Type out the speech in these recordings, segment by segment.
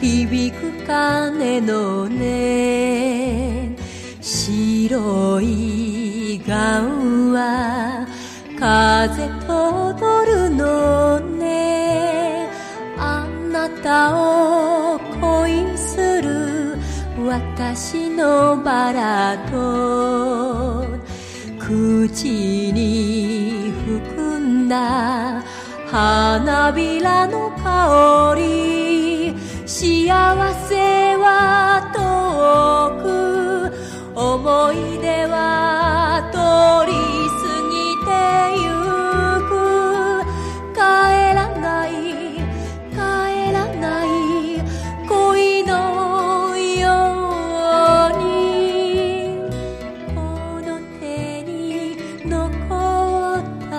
茜のね白い顔は風と踊るのね。あなたを恋する私のバラと。口に含んだ花びらの香り。幸せは遠く思い出は通り過ぎてゆく。帰らない帰らない恋のように。この手に残った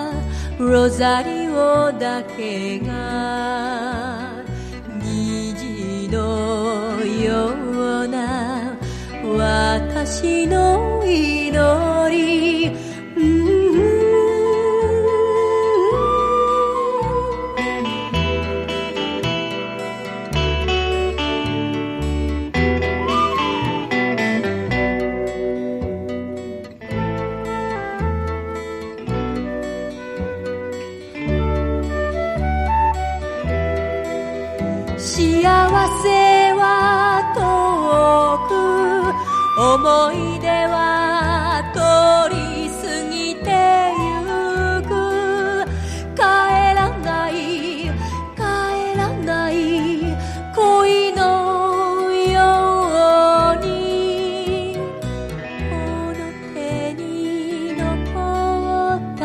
ロザリオだけが。私の祈り。幸せは遠く思い出は通り過ぎてゆく。帰らない帰らない恋のように。この手に残った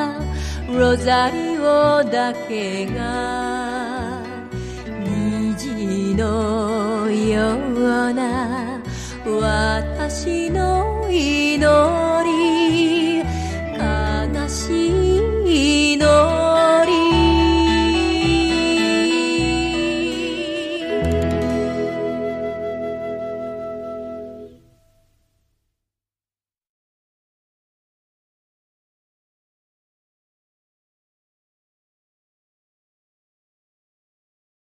ロザリオだけが虹のような私の祈り。悲しい